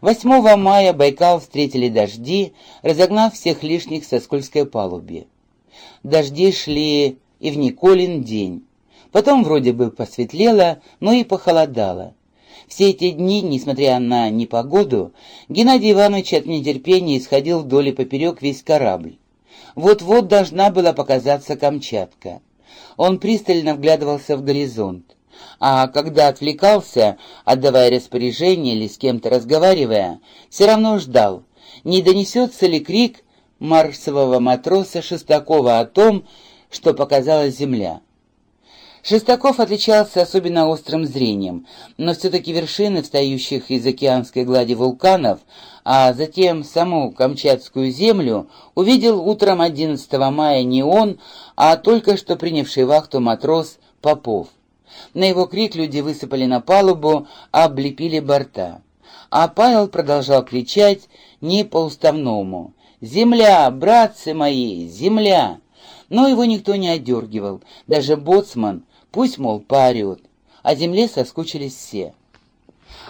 8 мая Байкал встретили дожди, разогнав всех лишних со скользкой палубе. Дожди шли и в Николин день. Потом вроде бы посветлело, но и похолодало. Все эти дни, несмотря на непогоду, Геннадий Иванович от нетерпения исходил вдоль и поперек весь корабль. Вот-вот должна была показаться Камчатка. Он пристально вглядывался в горизонт. А когда отвлекался, отдавая распоряжение или с кем-то разговаривая, все равно ждал, не донесется ли крик марсового матроса Шестакова о том, что показалась земля. Шестаков отличался особенно острым зрением, но все-таки вершины встающих из океанской глади вулканов, а затем саму Камчатскую землю, увидел утром 11 мая не он, а только что принявший вахту матрос Попов. На его крик люди высыпали на палубу, облепили борта. А Павел продолжал кричать не по-уставному. «Земля, братцы мои, земля!» Но его никто не отдергивал, даже боцман, Пусть, мол, поорет. О земле соскучились все.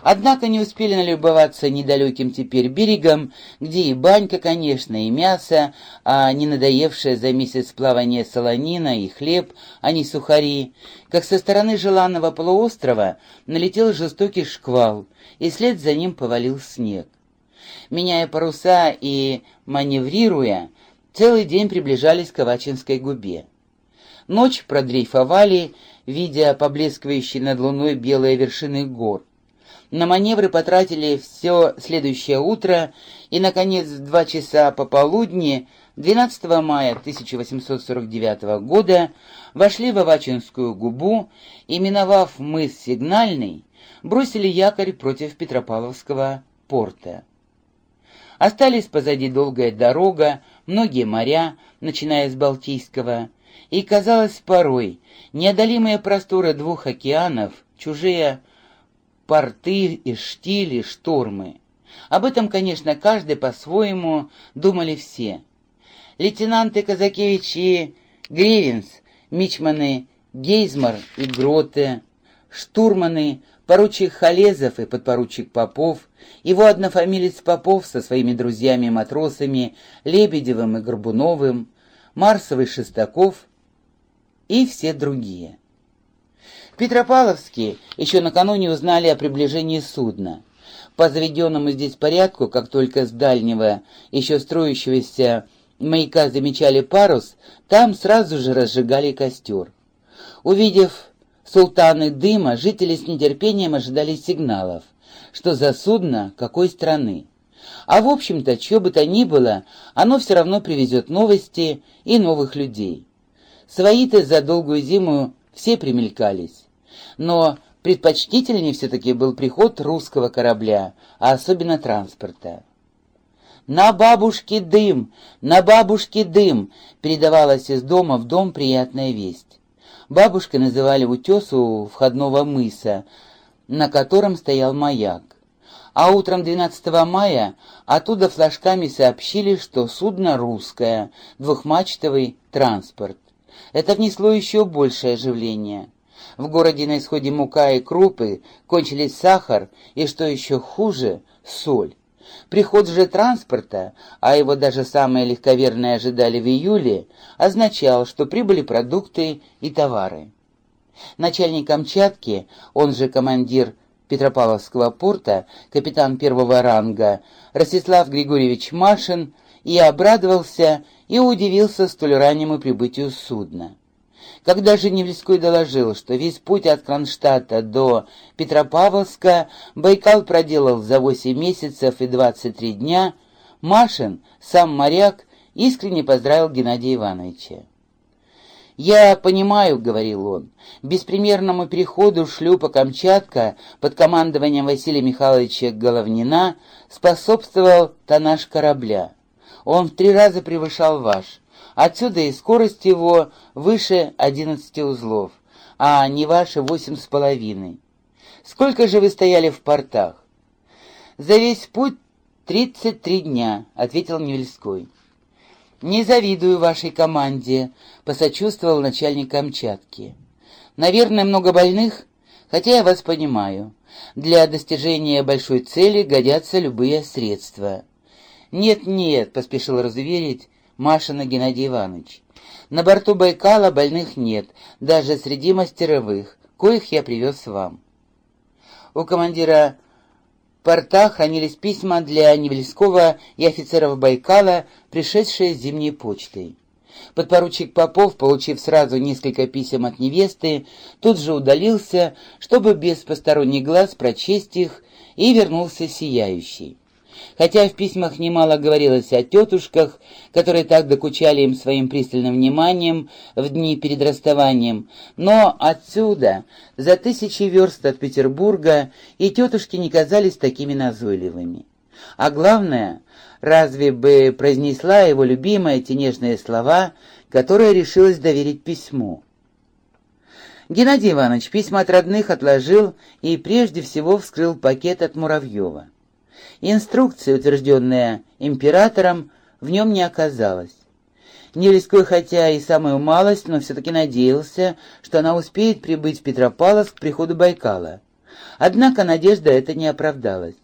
Однако не успели налюбоваться недалеким теперь берегом, где и банька, конечно, и мясо, а не надоевшая за месяц плавания солонина и хлеб, а не сухари, как со стороны желанного полуострова налетел жестокий шквал, и след за ним повалил снег. Меняя паруса и маневрируя, целый день приближались к Авачинской губе. Ночь продрейфовали, видя поблескивающие над луной белые вершины гор. На маневры потратили все следующее утро, и, наконец, в два часа пополудни 12 мая 1849 года вошли в Авачинскую губу и, миновав мыс Сигнальный, бросили якорь против Петропавловского порта. Остались позади долгая дорога, многие моря, начиная с Балтийского, и казалось порой, неодолимые просторы двух океанов, чужие порты и штили, штормы. Об этом, конечно, каждый по-своему думали все. Лейтенанты Казакевич и Гривенс, мичманы Гейзмар и Гроте, штурманы поручик Халезов и подпоручик Попов, его однофамилец Попов со своими друзьями-матросами Лебедевым и Горбуновым, Марсовый Шестаков и все другие. В Петропавловске еще накануне узнали о приближении судна. По заведенному здесь порядку, как только с дальнего, еще строящегося маяка замечали парус, там сразу же разжигали костер. Увидев султаны дыма, жители с нетерпением ожидали сигналов, что за судно какой страны. А в общем-то, чего бы то ни было, оно все равно привезет новости и новых людей. Свои-то за долгую зиму все примелькались. Но предпочтительнее все-таки был приход русского корабля, а особенно транспорта. «На бабушке дым! На бабушке дым!» передавалась из дома в дом приятная весть. Бабушкой называли утесу входного мыса, на котором стоял маяк. А утром 12 мая оттуда флажками сообщили, что судно русское, двухмачтовый транспорт. Это внесло еще большее оживление. В городе на исходе мука и крупы, кончились сахар и, что еще хуже, соль. Приход же транспорта, а его даже самые легковерные ожидали в июле, означал, что прибыли продукты и товары. Начальник Камчатки, он же командир Петропавловского порта, капитан первого ранга, Ростислав Григорьевич Машин, и обрадовался, и удивился столь раннему прибытию судна. Когда же Невельской доложил, что весь путь от Кронштадта до Петропавловска Байкал проделал за 8 месяцев и 23 дня, Машин, сам моряк, искренне поздравил Геннадия Ивановича. «Я понимаю», — говорил он, — «беспримерному переходу шлюпа «Камчатка» под командованием Василия Михайловича Головнина способствовал тоннаж корабля. Он в три раза превышал ваш. Отсюда и скорость его выше 11 узлов, а не ваши восемь с половиной. Сколько же вы стояли в портах? За весь путь тридцать три дня, ответил Невельской. Не завидую вашей команде, посочувствовал начальник Камчатки. Наверное, много больных? Хотя я вас понимаю. Для достижения большой цели годятся любые средства. «Нет-нет», — поспешил разуверить Машина Геннадий Иванович. «На борту Байкала больных нет, даже среди мастеровых, коих я привез вам». У командира порта хранились письма для Невельского и офицеров Байкала, пришедшие с зимней почтой. Подпоручик Попов, получив сразу несколько писем от невесты, тут же удалился, чтобы без посторонних глаз прочесть их, и вернулся сияющий. Хотя в письмах немало говорилось о тетушках, которые так докучали им своим пристальным вниманием в дни перед расставанием, но отсюда, за тысячи верст от Петербурга, и тетушки не казались такими назойливыми. А главное, разве бы произнесла его любимые те нежные слова, которые решилась доверить письму? Геннадий Иванович письма от родных отложил и прежде всего вскрыл пакет от Муравьева. Инструкция, утвержденная императором, в нем не оказалась. Невельской, хотя и самую малость, но все-таки надеялся, что она успеет прибыть в Петропавловск к приходу Байкала. Однако надежда эта не оправдалась.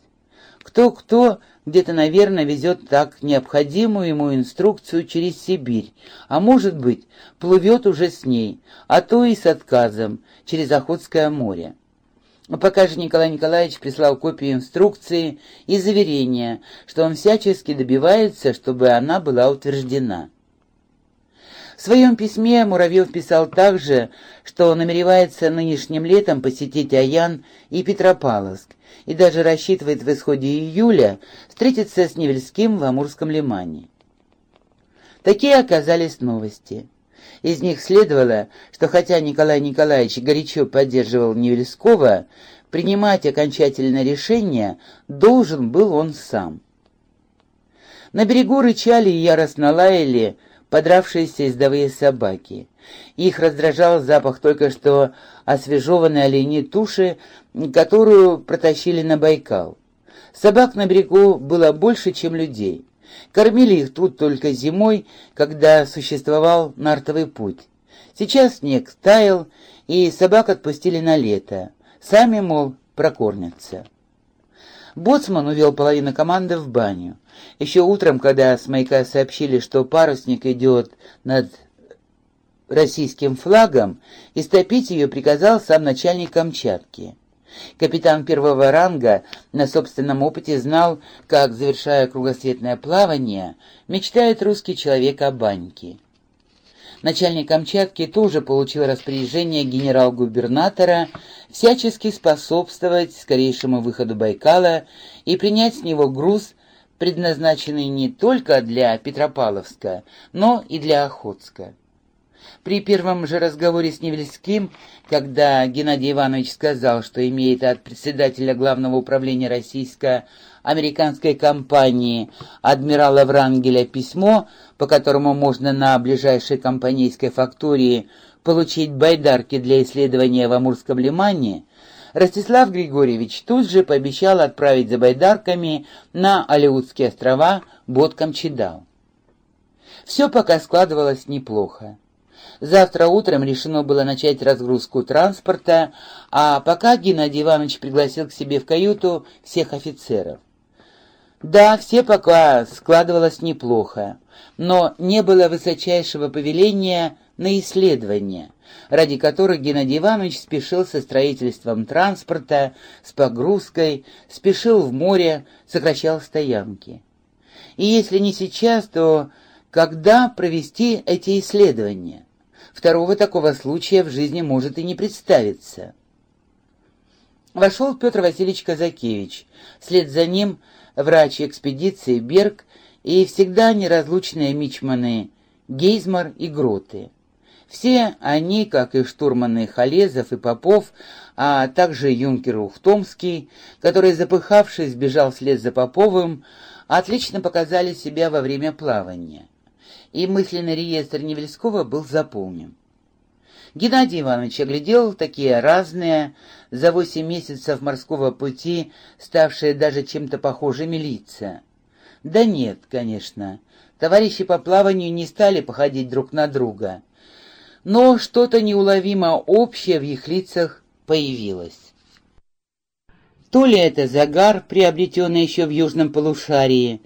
Кто-кто где-то, наверное, везет так необходимую ему инструкцию через Сибирь, а может быть, плывет уже с ней, а то и с отказом, через Охотское море. Пока же Николай Николаевич прислал копию инструкции и заверения, что он всячески добивается, чтобы она была утверждена. В своем письме Муравьев писал также, что намеревается нынешним летом посетить Аян и Петропавловск, и даже рассчитывает в исходе июля встретиться с Невельским в Амурском лимане. Такие оказались новости. Из них следовало, что хотя Николай Николаевич горячо поддерживал Невельского, принимать окончательное решение должен был он сам. На берегу рычали и яростно лаяли подравшиеся издовые собаки. Их раздражал запах только что освежеванной оленей туши, которую протащили на Байкал. Собак на берегу было больше, чем людей. Кормили их тут только зимой, когда существовал нартовый путь. Сейчас снег таял, и собак отпустили на лето. Сами, мол, прокормятся. Боцман увел половину команды в баню. Еще утром, когда с маяка сообщили, что парусник идет над российским флагом, истопить ее приказал сам начальник Камчатки. Капитан первого ранга на собственном опыте знал, как, завершая кругосветное плавание, мечтает русский человек о баньке. Начальник Камчатки тоже получил распоряжение генерал-губернатора всячески способствовать скорейшему выходу Байкала и принять с него груз, предназначенный не только для Петропавловска, но и для Охотска. При первом же разговоре с Невельским, когда Геннадий Иванович сказал, что имеет от председателя Главного управления российско-американской компании адмирала Врангеля письмо, по которому можно на ближайшей компанейской фактории получить байдарки для исследования в Амурском лимане, Ростислав Григорьевич тут же пообещал отправить за байдарками на Алеутские острова бот Камчедал. Все пока складывалось неплохо. Завтра утром решено было начать разгрузку транспорта, а пока Геннадий Иванович пригласил к себе в каюту всех офицеров. Да, все пока складывалось неплохо, но не было высочайшего повеления на исследования, ради которых Геннадий Иванович спешил со строительством транспорта, с погрузкой, спешил в море, сокращал стоянки. И если не сейчас, то когда провести эти исследования? Второго такого случая в жизни может и не представиться. Вошел Петр Васильевич Казакевич. Вслед за ним врач экспедиции Берг и всегда неразлучные мичманы Гейзмар и Гроты. Все они, как и штурманы Халезов и Попов, а также юнкер Ухтомский, который, запыхавшись, бежал вслед за Поповым, отлично показали себя во время плавания и мысленный реестр Невельского был заполнен. Геннадий Иванович оглядел такие разные, за восемь месяцев морского пути, ставшие даже чем-то похожими лица. Да нет, конечно, товарищи по плаванию не стали походить друг на друга, но что-то неуловимо общее в их лицах появилось. То ли это загар, приобретенный еще в южном полушарии,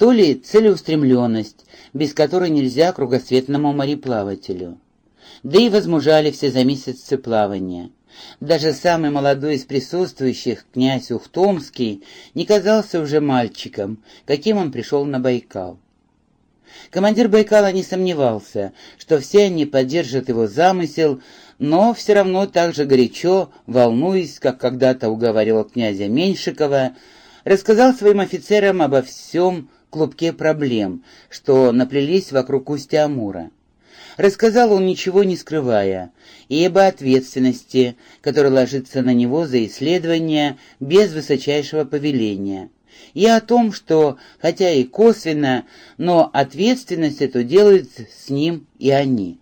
то ли целеустремленность, без которой нельзя кругосветному мореплавателю. Да и возмужали все за месяцы плавания. Даже самый молодой из присутствующих, князь Ухтомский, не казался уже мальчиком, каким он пришел на Байкал. Командир Байкала не сомневался, что все они поддержат его замысел, но все равно так же горячо, волнуясь, как когда-то уговаривал князя Меньшикова, рассказал своим офицерам обо всем клубке проблем, что наплелись вокруг устья Амура. Рассказал он, ничего не скрывая, и об ответственности, которая ложится на него за исследование без высочайшего повеления, и о том, что, хотя и косвенно, но ответственность эту делают с ним и они.